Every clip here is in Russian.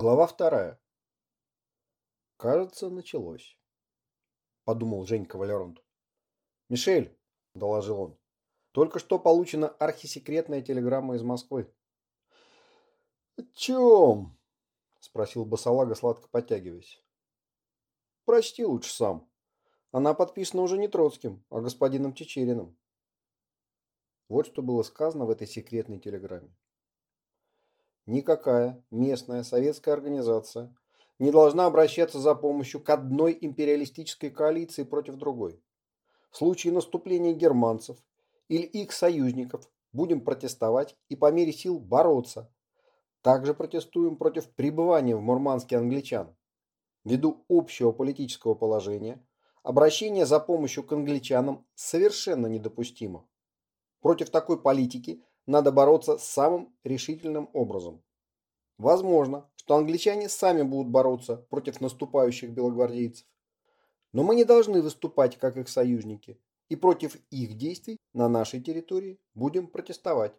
Глава вторая. Кажется, началось. Подумал Женька Валеронт. Мишель, доложил он, только что получена архисекретная телеграмма из Москвы. О чем? Спросил Басалага, сладко подтягиваясь. Прочти лучше сам. Она подписана уже не Троцким, а господином Чечериным. Вот что было сказано в этой секретной телеграмме. Никакая местная советская организация не должна обращаться за помощью к одной империалистической коалиции против другой. В случае наступления германцев или их союзников будем протестовать и по мере сил бороться. Также протестуем против пребывания в Мурманске англичан. Ввиду общего политического положения, обращение за помощью к англичанам совершенно недопустимо. Против такой политики надо бороться самым решительным образом. Возможно, что англичане сами будут бороться против наступающих белогвардейцев. Но мы не должны выступать как их союзники, и против их действий на нашей территории будем протестовать.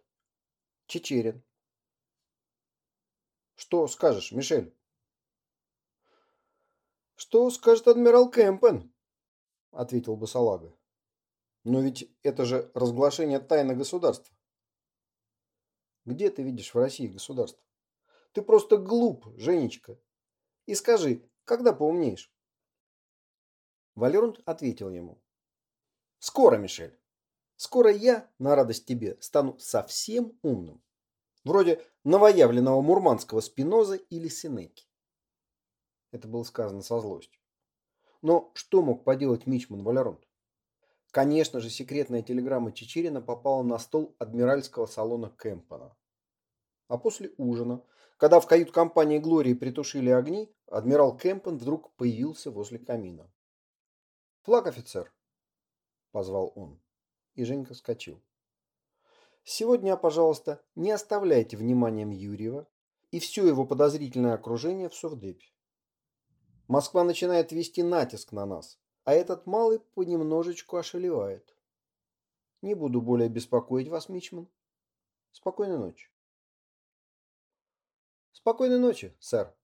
Чечерин. Что скажешь, Мишель? Что скажет адмирал Кэмпен? Ответил Басалага. Но ведь это же разглашение тайны государства. Где ты видишь в России государство? Ты просто глуп, Женечка. И скажи, когда поумнеешь? Валерунд ответил ему. Скоро, Мишель. Скоро я, на радость тебе, стану совсем умным. Вроде новоявленного мурманского Спиноза или Синеки. Это было сказано со злостью. Но что мог поделать Мичман Валерунд? Конечно же, секретная телеграмма Чечерина попала на стол адмиральского салона Кэмпона. А после ужина, когда в кают-компании Глории притушили огни, адмирал Кэмпон вдруг появился возле камина. «Флаг, офицер!» – позвал он. И Женька вскочил. «Сегодня, пожалуйста, не оставляйте вниманием Юрьева и все его подозрительное окружение в Совдепе. Москва начинает вести натиск на нас, а этот малый понемножечку ошалевает. Не буду более беспокоить вас, Мичман. Спокойной ночи. Спокойной ночи, сэр.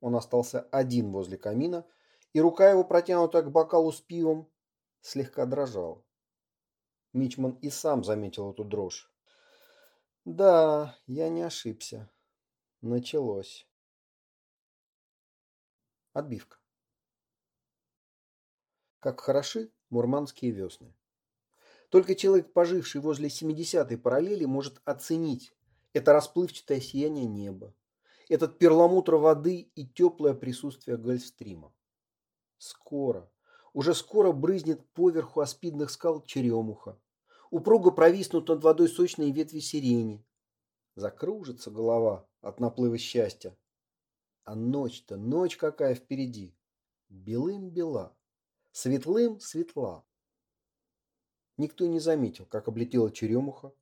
Он остался один возле камина, и рука его, протянутая к бокалу с пивом, слегка дрожала. Мичман и сам заметил эту дрожь. Да, я не ошибся. Началось. Отбивка. Как хороши мурманские весны. Только человек, поживший возле 70-й параллели, может оценить это расплывчатое сияние неба, этот перламутр воды и теплое присутствие Гольфстрима. Скоро, уже скоро брызнет поверху аспидных скал черемуха, упруго провиснут над водой сочные ветви сирени. Закружится голова от наплыва счастья. А ночь-то, ночь какая впереди. Белым бела светлым светла. Никто не заметил, как облетела черемуха,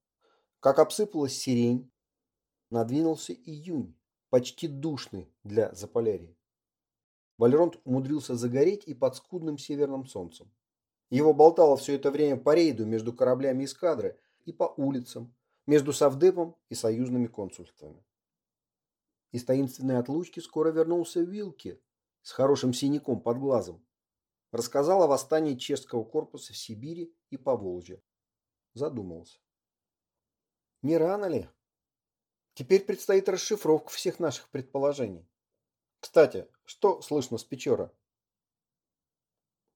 как обсыпалась сирень. Надвинулся июнь, почти душный для Заполярья. Валеронт умудрился загореть и под скудным северным солнцем. Его болтало все это время по рейду между кораблями эскадры и по улицам, между Совдепом и союзными консульствами. Из таинственной отлучки скоро вернулся Вилки с хорошим синяком под глазом Рассказал о восстании чешского корпуса в Сибири и Поволжье. Задумался. Не рано ли? Теперь предстоит расшифровка всех наших предположений. Кстати, что слышно с Печора?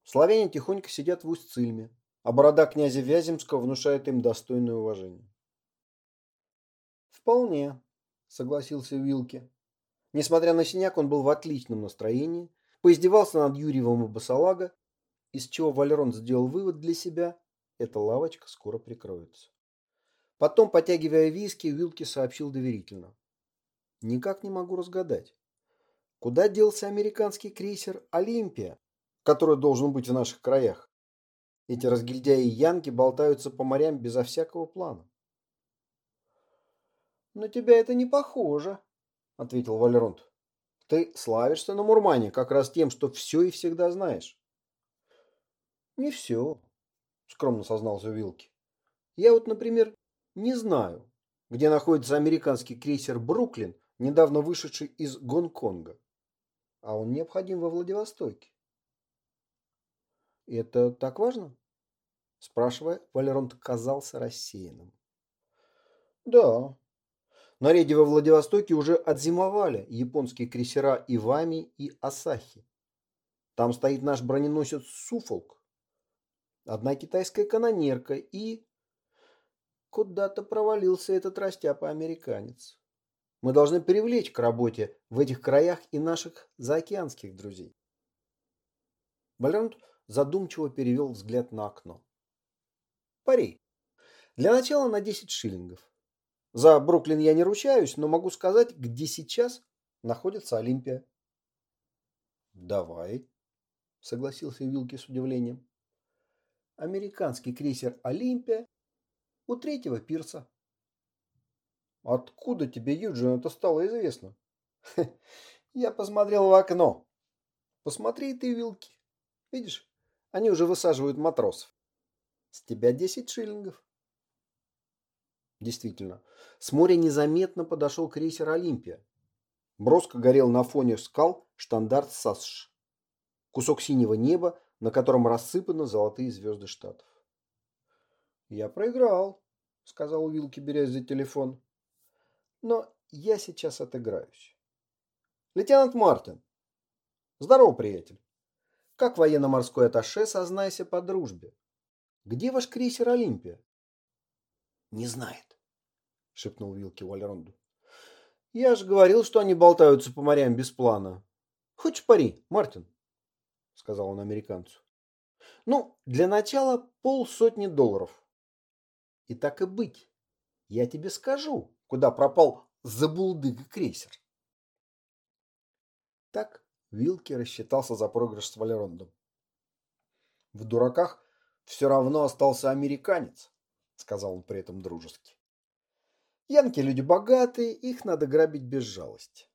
Славяне тихонько сидят в Усть-Цильме, а борода князя Вяземского внушает им достойное уважение. Вполне, согласился Вилки. Несмотря на синяк, он был в отличном настроении поиздевался над Юрьевым и Басалага, из чего Валерон сделал вывод для себя – эта лавочка скоро прикроется. Потом, потягивая виски, Вилки сообщил доверительно. Никак не могу разгадать. Куда делся американский крейсер «Олимпия», который должен быть в наших краях? Эти разгильдяи янки болтаются по морям безо всякого плана. «На тебя это не похоже», — ответил Валеронт. Ты славишься на Мурмане как раз тем, что все и всегда знаешь. Не все, скромно сознался Вилки. Я вот, например, не знаю, где находится американский крейсер «Бруклин», недавно вышедший из Гонконга. А он необходим во Владивостоке. Это так важно? Спрашивая, Валеронт казался рассеянным. Да. На рейде во Владивостоке уже отзимовали японские крейсера Ивами и Асахи. Там стоит наш броненосец Суфолк, одна китайская канонерка и... Куда-то провалился этот растяпа-американец. Мы должны привлечь к работе в этих краях и наших заокеанских друзей. Валерант задумчиво перевел взгляд на окно. Пари. Для начала на 10 шиллингов. За Бруклин я не ручаюсь, но могу сказать, где сейчас находится Олимпия. Давай, согласился Вилки с удивлением. Американский крейсер Олимпия у третьего пирса. Откуда тебе, Юджин, это стало известно? Я посмотрел в окно. Посмотри ты, Вилки. Видишь, они уже высаживают матросов. С тебя 10 шиллингов. Действительно, с моря незаметно подошел крейсер «Олимпия». Броско горел на фоне скал штандарт САСШ. Кусок синего неба, на котором рассыпаны золотые звезды штатов. «Я проиграл», — сказал Уилки, берясь за телефон. «Но я сейчас отыграюсь». «Лейтенант Мартин!» «Здорово, приятель!» «Как военно-морской атташе, сознайся по дружбе. Где ваш крейсер «Олимпия»?» «Не знает», — шепнул Вилки Вальронду. «Я же говорил, что они болтаются по морям без плана. Хочешь пари, Мартин?» — сказал он американцу. «Ну, для начала полсотни долларов. И так и быть, я тебе скажу, куда пропал забулдыга крейсер». Так Вилки рассчитался за проигрыш с Валерондом. В дураках все равно остался американец, сказал он при этом дружески. Янки люди богатые, их надо грабить без жалости.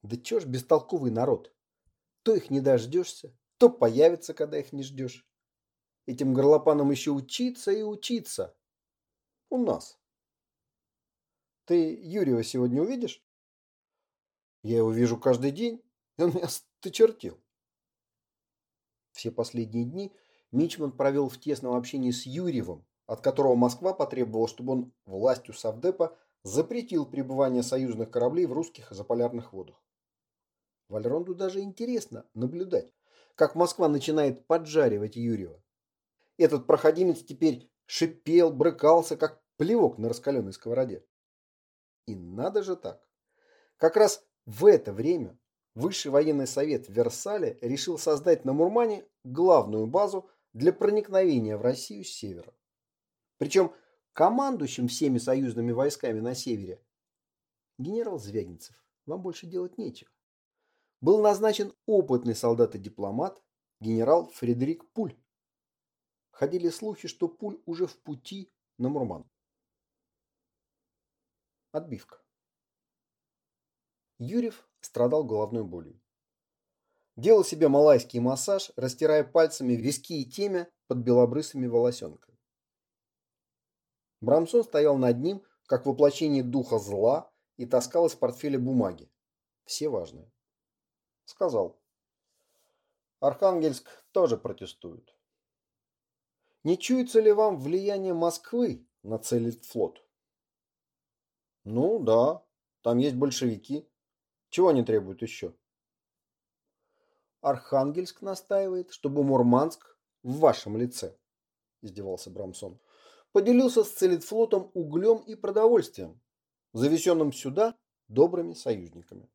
Да чё ж бестолковый народ. То их не дождешься, то появится, когда их не ждешь. Этим горлопанам еще учиться и учиться. У нас. Ты Юрьева сегодня увидишь? Я его вижу каждый день, и он меня сточертил. Все последние дни Мичман провел в тесном общении с Юрьевым, от которого Москва потребовала, чтобы он властью Совдепа запретил пребывание союзных кораблей в русских заполярных водах. Вальронду даже интересно наблюдать, как Москва начинает поджаривать Юрьева. Этот проходимец теперь шипел, брыкался, как плевок на раскаленной сковороде. И надо же так. Как раз в это время Высший военный совет в Версале решил создать на Мурмане главную базу для проникновения в Россию с севера. Причем командующим всеми союзными войсками на севере генерал Звягинцев, вам больше делать нечего. Был назначен опытный солдат и дипломат генерал Фредерик Пуль. Ходили слухи, что Пуль уже в пути на Мурман. Отбивка. Юрьев страдал головной болью. Делал себе малайский массаж, растирая пальцами виски и темя под белобрысыми волосенками. Брамсон стоял над ним, как воплощение духа зла, и таскал из портфеля бумаги. Все важные. Сказал. Архангельск тоже протестует. Не чуется ли вам влияние Москвы на целит флот? Ну, да, там есть большевики. Чего они требуют еще? Архангельск настаивает, чтобы Мурманск в вашем лице, издевался Брамсон, поделился с Целитфлотом углем и продовольствием, завезенным сюда добрыми союзниками.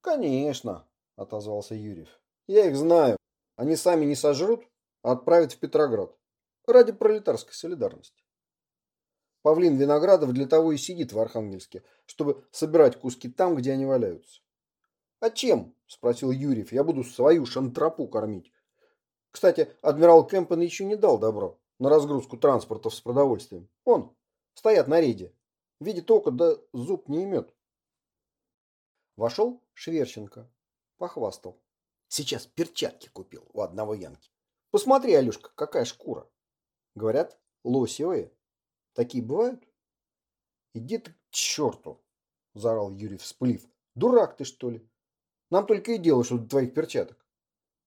Конечно, отозвался Юрьев. Я их знаю. Они сами не сожрут, а отправят в Петроград. Ради пролетарской солидарности. Павлин Виноградов для того и сидит в Архангельске, чтобы собирать куски там, где они валяются. «А чем?» – спросил Юрьев. «Я буду свою шантропу кормить». Кстати, адмирал Кэмпен еще не дал добро на разгрузку транспортов с продовольствием. Он, стоят на рейде. Видит око, да зуб не имет. Вошел Шверченко. Похвастал. Сейчас перчатки купил у одного янки. Посмотри, Алюшка, какая шкура. Говорят, лосевые. Такие бывают? Иди ты к черту, заорал Юрий, вспылив. Дурак ты, что ли? Нам только и дело, что до твоих перчаток.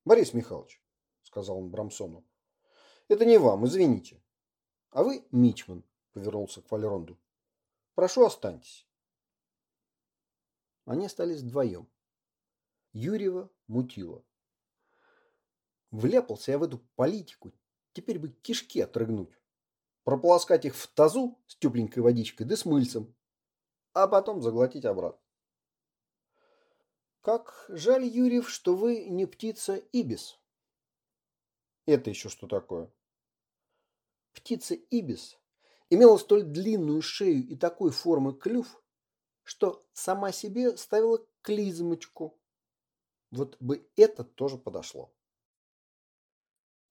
Борис Михайлович, сказал он Брамсону, это не вам, извините. А вы, Мичман, повернулся к Валеронду. Прошу, останьтесь. Они остались вдвоем. Юрьева мутила. Вляпался я в эту политику. Теперь бы кишки отрыгнуть. Прополоскать их в тазу с тепленькой водичкой да с мыльцем. А потом заглотить обратно. Как жаль, Юрьев, что вы не птица Ибис. Это еще что такое? Птица Ибис имела столь длинную шею и такой формы клюв, что сама себе ставила клизмочку. Вот бы это тоже подошло.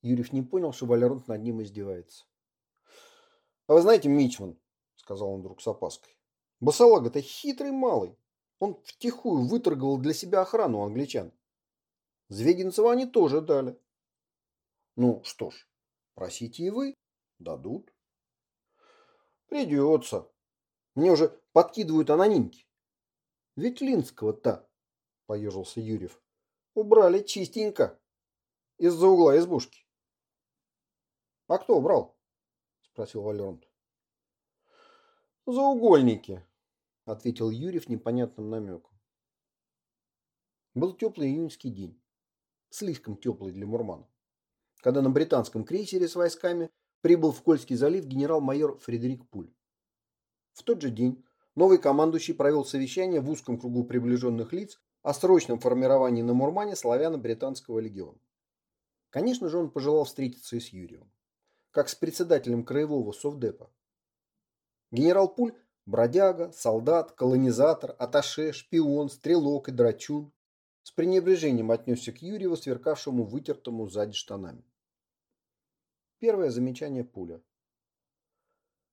Юрьев не понял, что Валеронт над ним издевается. «А вы знаете, Мичман, — сказал он вдруг с опаской, — Басалага-то хитрый малый. Он втихую выторговал для себя охрану англичан. Звегинцева они тоже дали. Ну что ж, просите и вы, дадут. Придется. Мне уже подкидывают анонимки. Ведь Линского-то, поежился Юрьев, убрали чистенько из-за угла избушки. А кто убрал? Спросил Валеронт. Заугольники, ответил Юрьев непонятным намеком. Был теплый июньский день. Слишком теплый для Мурмана. Когда на британском крейсере с войсками прибыл в Кольский залив генерал-майор Фредерик Пуль. В тот же день новый командующий провел совещание в узком кругу приближенных лиц о срочном формировании на Мурмане славяно-британского легиона. Конечно же, он пожелал встретиться и с Юрием, как с председателем краевого совдепа. Генерал Пуль – бродяга, солдат, колонизатор, аташе, шпион, стрелок и драчун – с пренебрежением отнесся к Юрьеву, сверкавшему вытертому сзади штанами. Первое замечание Пуля.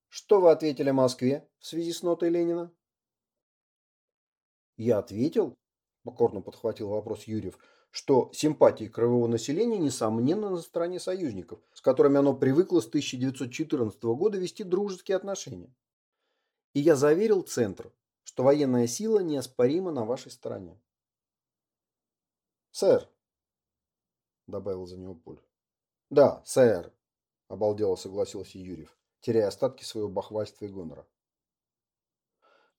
Что вы ответили Москве в связи с нотой Ленина? Я ответил, покорно подхватил вопрос Юрьев, что симпатии краевого населения несомненно на стороне союзников, с которыми оно привыкло с 1914 года вести дружеские отношения. И я заверил Центр, что военная сила неоспоримо на вашей стороне. «Сэр», — добавил за него Пуль. «Да, сэр», — обалдело согласился Юрьев, теряя остатки своего бахвальства и гонора.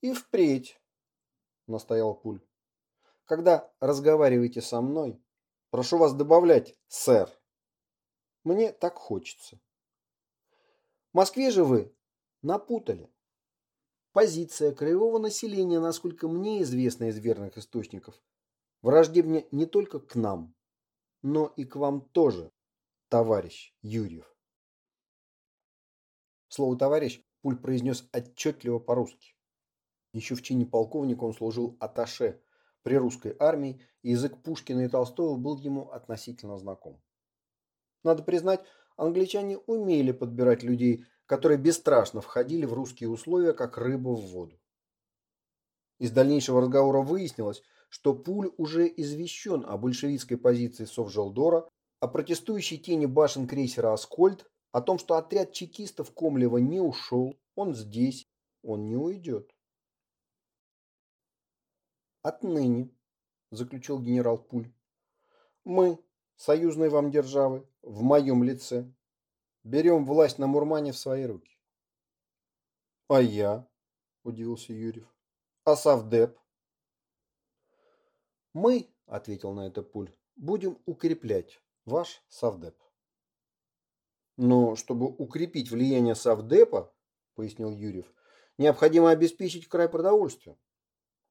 «И впредь», — настоял Пуль. «Когда разговариваете со мной, прошу вас добавлять «сэр». Мне так хочется. В Москве же вы напутали. Позиция краевого населения, насколько мне известно из верных источников, враждебне не только к нам, но и к вам тоже, товарищ Юрьев. Слово «товарищ» Пуль произнес отчетливо по-русски. Еще в чине полковника он служил аташе при русской армии, язык Пушкина и Толстого был ему относительно знаком. Надо признать, англичане умели подбирать людей, которые бесстрашно входили в русские условия, как рыба в воду. Из дальнейшего разговора выяснилось, что Пуль уже извещен о большевистской позиции Совжелдора, о протестующей тени башен крейсера «Аскольд», о том, что отряд чекистов Комлева не ушел, он здесь, он не уйдет. Отныне, заключил генерал Пуль, мы, союзные вам державы, в моем лице, берем власть на Мурмане в свои руки. А я, удивился Юрьев, а Савдеп? Мы, ответил на это Пуль, будем укреплять ваш Савдеп. Но чтобы укрепить влияние Савдепа, пояснил Юрьев, необходимо обеспечить край продовольствия.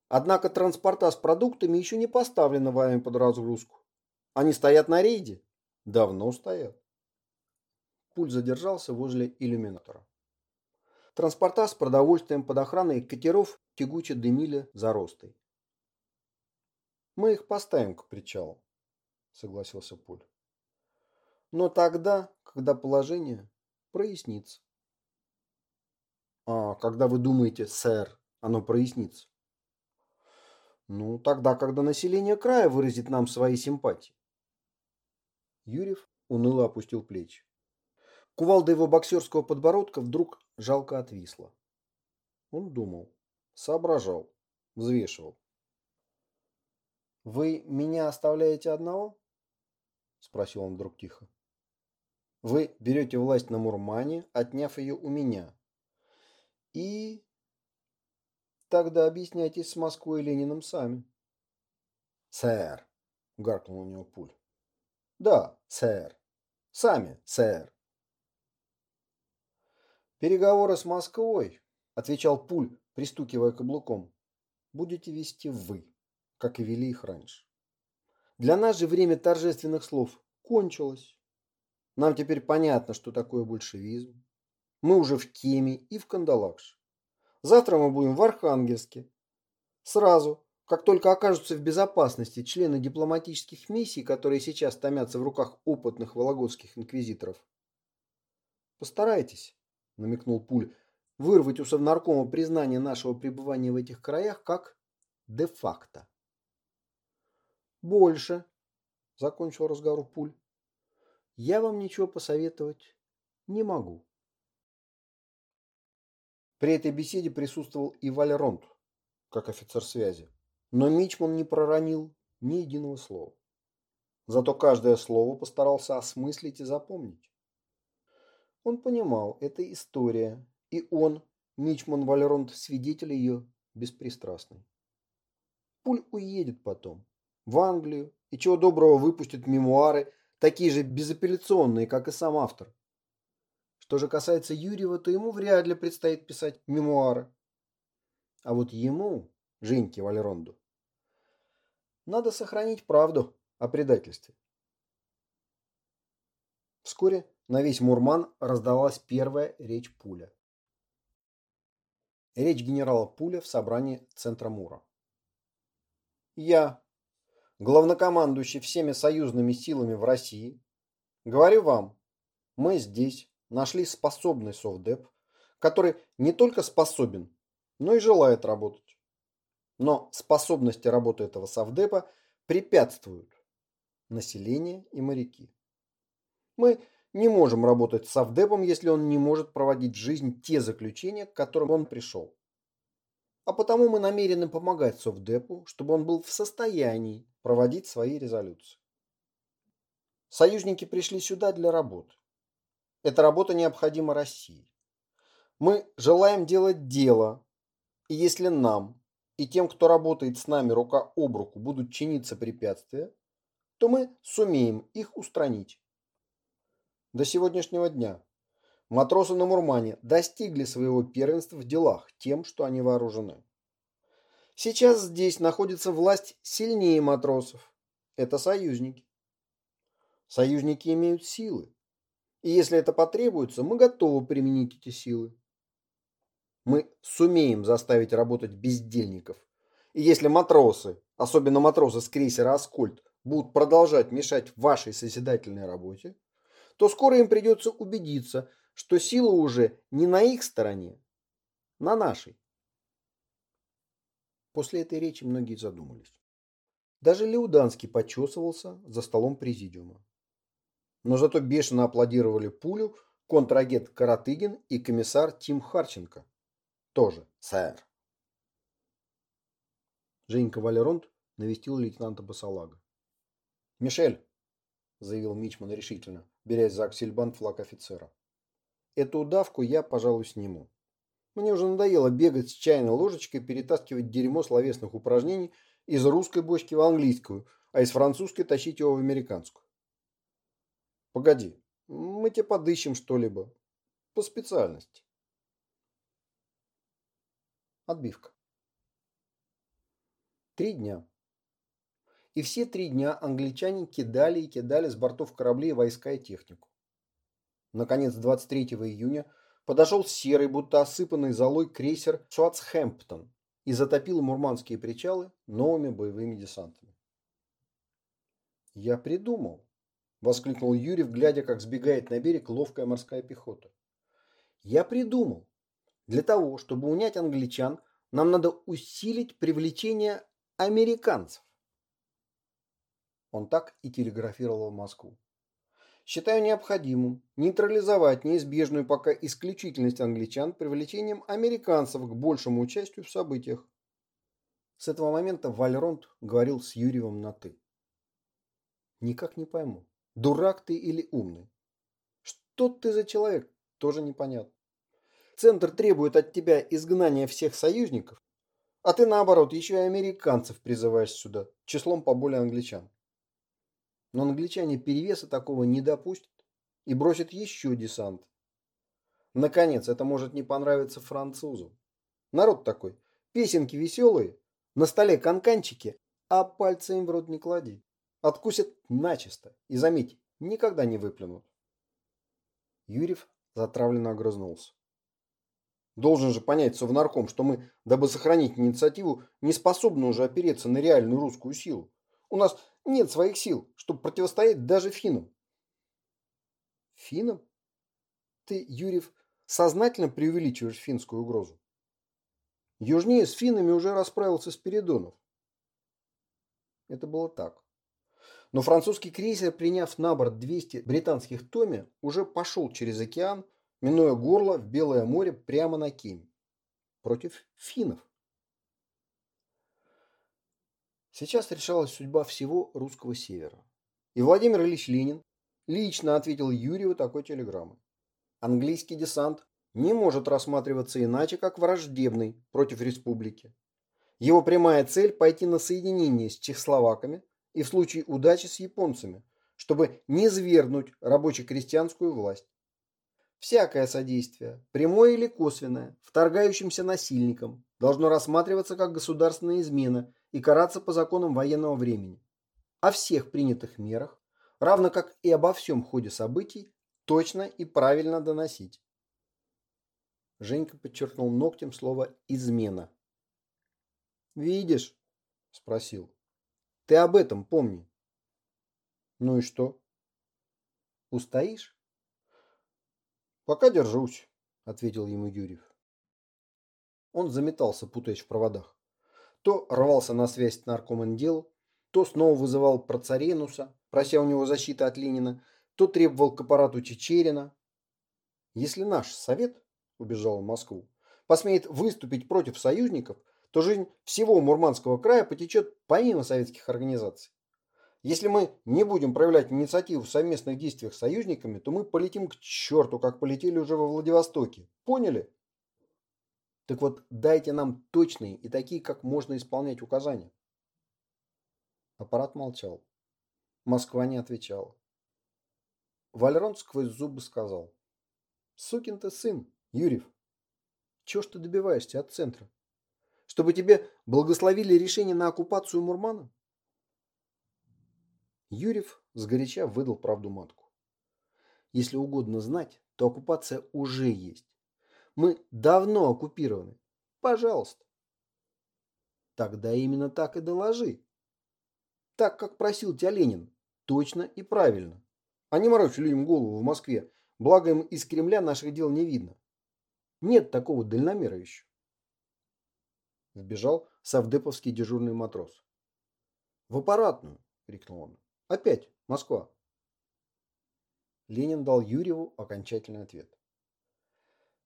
Однако транспорта с продуктами еще не поставлены вами под разгрузку. Они стоят на рейде? Давно стоят. Пуль задержался возле иллюминатора. Транспорта с продовольствием под охраной катеров тягуче дымили за ростой. Мы их поставим к причалу, согласился Пуль. Но тогда, когда положение прояснится. А когда вы думаете, сэр, оно прояснится? Ну, тогда, когда население края выразит нам свои симпатии. Юрьев уныло опустил плечи. Кувалда его боксерского подбородка вдруг жалко отвисла. Он думал, соображал, взвешивал. «Вы меня оставляете одного?» – спросил он вдруг тихо. «Вы берете власть на Мурмане, отняв ее у меня. И тогда объясняйтесь с Москвой и Лениным сами». «Сэр!» – гаркнул у него пуль. «Да, сэр. Сами, сэр». «Переговоры с Москвой», – отвечал пуль, пристукивая каблуком, – «будете вести вы» как и вели их раньше. Для нас же время торжественных слов кончилось. Нам теперь понятно, что такое большевизм. Мы уже в Кеме и в Кандалакше. Завтра мы будем в Архангельске. Сразу, как только окажутся в безопасности члены дипломатических миссий, которые сейчас томятся в руках опытных вологодских инквизиторов. Постарайтесь, намекнул Пуль, вырвать у Совнаркома признание нашего пребывания в этих краях как де-факто. Больше, закончил разговор Пуль. Я вам ничего посоветовать не могу. При этой беседе присутствовал и Валеронт, как офицер связи. Но Мичман не проронил ни единого слова. Зато каждое слово постарался осмыслить и запомнить. Он понимал, это история, и он, Мичман Валеронт, свидетель ее беспристрастный. Пуль уедет потом, в Англию и чего доброго выпустят мемуары, такие же безапелляционные, как и сам автор. Что же касается Юрьева, то ему вряд ли предстоит писать мемуары. А вот ему, Женьке Валеронду, надо сохранить правду о предательстве. Вскоре на весь Мурман раздалась первая речь Пуля. Речь генерала Пуля в собрании Центра Мура. Я, главнокомандующий всеми союзными силами в России, говорю вам, мы здесь нашли способный совдеп, который не только способен, но и желает работать. Но способности работы этого совдепа препятствуют население и моряки. Мы не можем работать с совдепом, если он не может проводить в жизнь те заключения, к которым он пришел. А потому мы намерены помогать Совдепу, чтобы он был в состоянии проводить свои резолюции. Союзники пришли сюда для работы. Эта работа необходима России. Мы желаем делать дело, и если нам и тем, кто работает с нами рука об руку, будут чиниться препятствия, то мы сумеем их устранить. До сегодняшнего дня Матросы на Мурмане достигли своего первенства в делах тем, что они вооружены. Сейчас здесь находится власть сильнее матросов. Это союзники. Союзники имеют силы. И если это потребуется, мы готовы применить эти силы. Мы сумеем заставить работать бездельников. И если матросы, особенно матросы с крейсера «Аскольд», будут продолжать мешать вашей созидательной работе, то скоро им придется убедиться, что сила уже не на их стороне, на нашей. После этой речи многие задумались. Даже Леуданский почесывался за столом президиума. Но зато бешено аплодировали пулю контрагент Каратыгин и комиссар Тим Харченко. Тоже сэр. Женька Валеронт навестил лейтенанта Басалага. «Мишель», — заявил Мичман решительно, берясь за аксельбант флаг офицера. Эту удавку я, пожалуй, сниму. Мне уже надоело бегать с чайной ложечкой, перетаскивать дерьмо словесных упражнений из русской бочки в английскую, а из французской тащить его в американскую. Погоди, мы тебе подыщем что-либо. По специальности. Отбивка. Три дня. И все три дня англичане кидали и кидали с бортов кораблей войска и технику. Наконец, 23 июня подошел серый, будто осыпанный золой крейсер Шварцхэмптон и затопил мурманские причалы новыми боевыми десантами. «Я придумал!» – воскликнул Юрьев, глядя, как сбегает на берег ловкая морская пехота. «Я придумал! Для того, чтобы унять англичан, нам надо усилить привлечение американцев!» Он так и телеграфировал в Москву. Считаю необходимым нейтрализовать неизбежную пока исключительность англичан привлечением американцев к большему участию в событиях. С этого момента Вальронт говорил с Юрьевым на «ты». Никак не пойму, дурак ты или умный. Что ты за человек, тоже непонятно. Центр требует от тебя изгнания всех союзников, а ты наоборот еще и американцев призываешь сюда, числом поболее англичан. Но англичане перевеса такого не допустят и бросят еще десант. Наконец, это может не понравиться французам. Народ такой, песенки веселые, на столе канканчики, а пальцы им в рот не клади. Откусят начисто и, заметь, никогда не выплюнут. Юрьев затравленно огрызнулся. Должен же понять Совнарком, что мы, дабы сохранить инициативу, не способны уже опереться на реальную русскую силу. У нас нет своих сил, чтобы противостоять даже финнам. Финнам? Ты, Юрьев, сознательно преувеличиваешь финскую угрозу. Южнее с финнами уже расправился Спиридонов. Это было так. Но французский крейсер, приняв на борт 200 британских Томи, уже пошел через океан, минуя горло в Белое море прямо на Кеме. Против финнов. Сейчас решалась судьба всего русского севера. И Владимир Ильич Ленин лично ответил Юрию такой телеграммой. Английский десант не может рассматриваться иначе, как враждебный против республики. Его прямая цель – пойти на соединение с чехословаками и в случае удачи с японцами, чтобы не свергнуть рабоче-крестьянскую власть. Всякое содействие, прямое или косвенное, вторгающимся насильникам, должно рассматриваться как государственная измена и караться по законам военного времени. О всех принятых мерах, равно как и обо всем ходе событий, точно и правильно доносить. Женька подчеркнул ногтем слово «измена». «Видишь?» – спросил. «Ты об этом помни». «Ну и что?» «Устоишь?» «Пока держусь», – ответил ему Юрьев. Он заметался, путаясь в проводах. То рвался на связь с наркомандел, то снова вызывал Процаренуса, прося у него защиты от Ленина, то требовал к аппарату Чечерина. Если наш совет убежал в Москву, посмеет выступить против союзников, то жизнь всего Мурманского края потечет помимо советских организаций. Если мы не будем проявлять инициативу в совместных действиях с союзниками, то мы полетим к черту, как полетели уже во Владивостоке. Поняли? Так вот, дайте нам точные и такие, как можно исполнять указания. Аппарат молчал. Москва не отвечала. Вальрон сквозь зубы сказал. Сукин ты сын, Юрьев, чего ж ты добиваешься от центра? Чтобы тебе благословили решение на оккупацию Мурмана? Юрьев сгоряча выдал правду матку. Если угодно знать, то оккупация уже есть. Мы давно оккупированы. Пожалуйста. Тогда именно так и доложи. Так, как просил тебя Ленин. Точно и правильно. А не морочь людям голову в Москве. Благо им из Кремля наших дел не видно. Нет такого дальномера еще. Вбежал совдеповский дежурный матрос. «В аппаратную!» – крикнул он. «Опять Москва!» Ленин дал Юрьеву окончательный ответ.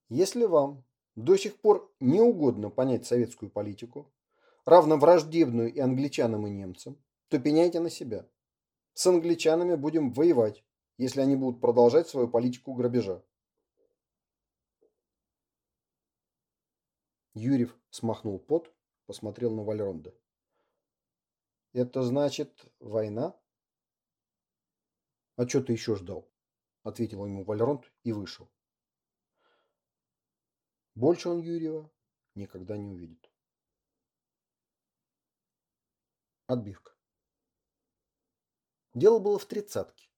«Если вам до сих пор не угодно понять советскую политику, равно враждебную и англичанам, и немцам, то пеняйте на себя. С англичанами будем воевать, если они будут продолжать свою политику грабежа. Юрьев смахнул пот, посмотрел на Вальронда. «Это значит война?» «А что ты еще ждал?» – ответил ему Вальронд и вышел. Больше он Юрьева никогда не увидит. Отбивка. Дело было в тридцатке.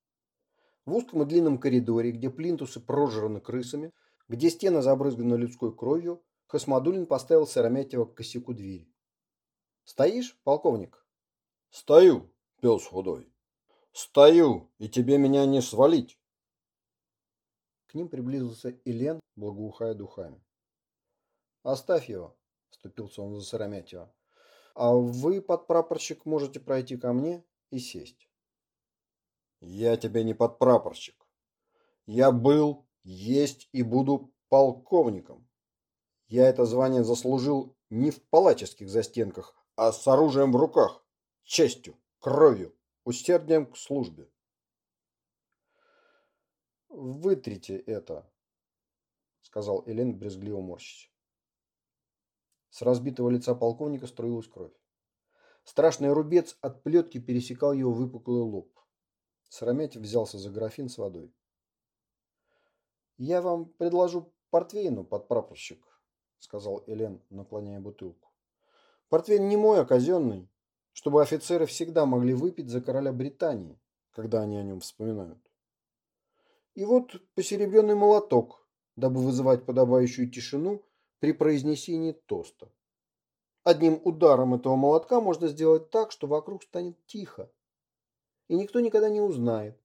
В узком и длинном коридоре, где плинтусы прожраны крысами, где стены забрызганы людской кровью, Хасмадулин поставил Сыромятьева к косяку двери. «Стоишь, полковник?» «Стою, пес худой. Стою, и тебе меня не свалить!» К ним приблизился Илен, благоухая духами. «Оставь его», – вступился он за Сыромятьева. «А вы, подпрапорщик, можете пройти ко мне и сесть». «Я тебе не подпрапорщик. Я был, есть и буду полковником. Я это звание заслужил не в палаческих застенках, а с оружием в руках, честью, кровью, усердием к службе. «Вытрите это», — сказал Элен, брезгливо морщись. С разбитого лица полковника струилась кровь. Страшный рубец от плетки пересекал его выпуклый лоб. Сыромятев взялся за графин с водой. «Я вам предложу портвейну, подпрапорщик», — сказал Элен, наклоняя бутылку. «Портвейн не мой, а казенный, чтобы офицеры всегда могли выпить за короля Британии, когда они о нем вспоминают. И вот посеребренный молоток, дабы вызывать подобающую тишину при произнесении тоста. Одним ударом этого молотка можно сделать так, что вокруг станет тихо. И никто никогда не узнает,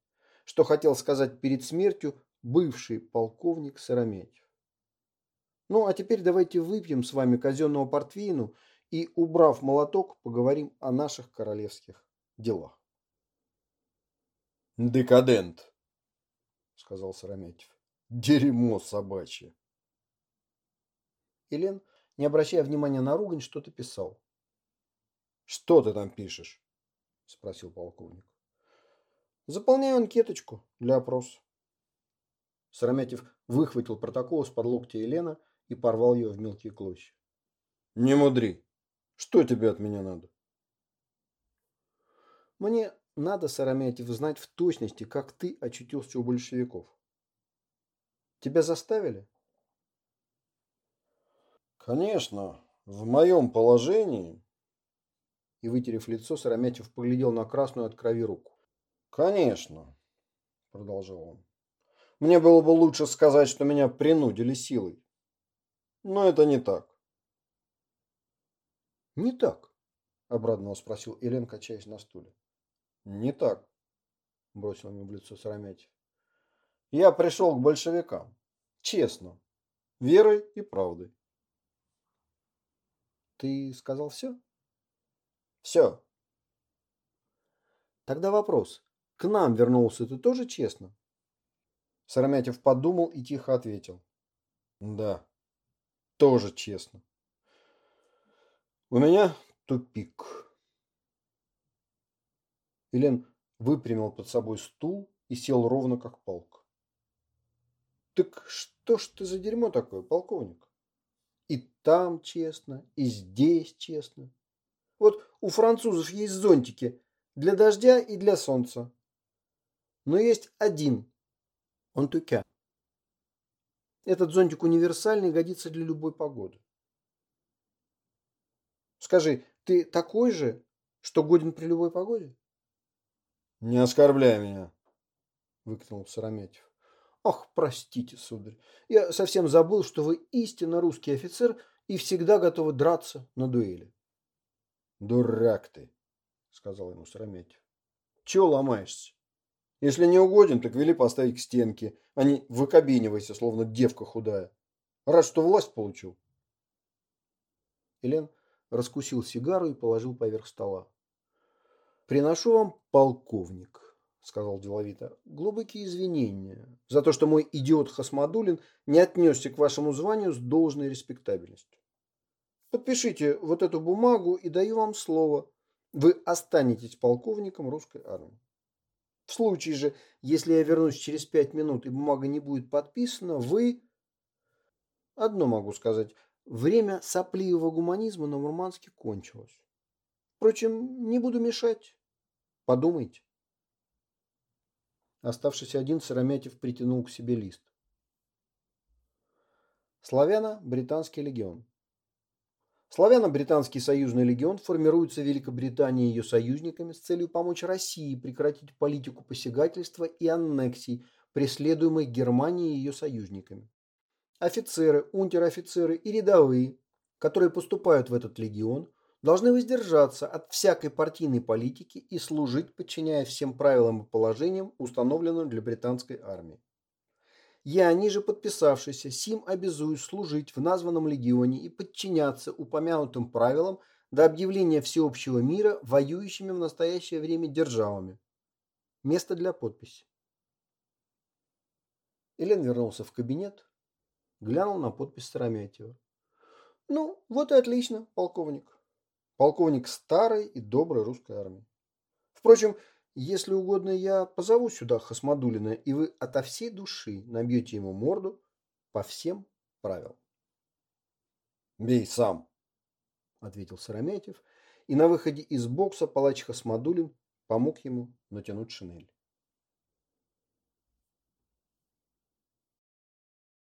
что хотел сказать перед смертью бывший полковник Сырометьев. Ну, а теперь давайте выпьем с вами казенного портвейну и, убрав молоток, поговорим о наших королевских делах. «Декадент», — сказал Сырометьев. «Дерьмо собачье». Елен, не обращая внимания на ругань, что-то писал. «Что ты там пишешь?» – спросил полковник. «Заполняю анкеточку для опроса». Сыромятев выхватил протокол из-под локтя Елена и порвал ее в мелкие клочья. «Не мудри. Что тебе от меня надо?» «Мне надо, Сыромятев, знать в точности, как ты очутился у большевиков. Тебя заставили?» Конечно, в моем положении... И, вытерев лицо, Сыромятев поглядел на красную от крови руку. Конечно, продолжал он. Мне было бы лучше сказать, что меня принудили силой. Но это не так. Не так? Обрадованно спросил Елен, качаясь на стуле. Не так, бросил ему в лицо Сыромятев. Я пришел к большевикам. Честно. Верой и правдой. Ты сказал все? Все. Тогда вопрос. К нам вернулся ты тоже честно? Сарамятев подумал и тихо ответил. Да, тоже честно. У меня тупик. Елен выпрямил под собой стул и сел ровно как палка. Так что ж ты за дерьмо такое, полковник? И там честно, и здесь честно. Вот у французов есть зонтики для дождя и для солнца. Но есть один. Он тукя. Этот зонтик универсальный, годится для любой погоды. Скажи, ты такой же, что годен при любой погоде? Не оскорбляй меня, выкнул Сараметьев. Ах, простите, сударь, я совсем забыл, что вы истинно русский офицер и всегда готовы драться на дуэли. Дурак ты, сказал ему Сырометьев. Чего ломаешься? Если не угоден, так вели поставить к стенке, а не выкобенивайся, словно девка худая. Рад, что власть получил. Елен раскусил сигару и положил поверх стола. Приношу вам полковник сказал деловито, глубокие извинения за то, что мой идиот Хасмадулин не отнесся к вашему званию с должной респектабельностью. Подпишите вот эту бумагу и даю вам слово. Вы останетесь полковником русской армии. В случае же, если я вернусь через пять минут и бумага не будет подписана, вы... Одно могу сказать. Время сопливого гуманизма на Мурманске кончилось. Впрочем, не буду мешать. Подумайте. Оставшись один, Сыромятев притянул к себе лист. Славяно-британский легион. Славяно-британский союзный легион формируется Великобританией и ее союзниками с целью помочь России прекратить политику посягательства и аннексий, преследуемой Германией и ее союзниками. Офицеры, унтер-офицеры и рядовые, которые поступают в этот легион, должны воздержаться от всякой партийной политики и служить, подчиняя всем правилам и положениям, установленным для британской армии. Я, ниже подписавшийся, сим обязуюсь служить в названном легионе и подчиняться упомянутым правилам до объявления всеобщего мира воюющими в настоящее время державами. Место для подписи. Элен вернулся в кабинет, глянул на подпись Старомятьева. Ну, вот и отлично, полковник. Полковник старой и доброй русской армии. Впрочем, если угодно, я позову сюда Хасмадулина, и вы ото всей души набьете ему морду по всем правилам. «Бей сам», — ответил Сыромятьев, и на выходе из бокса палач Хасмадулин помог ему натянуть шинель.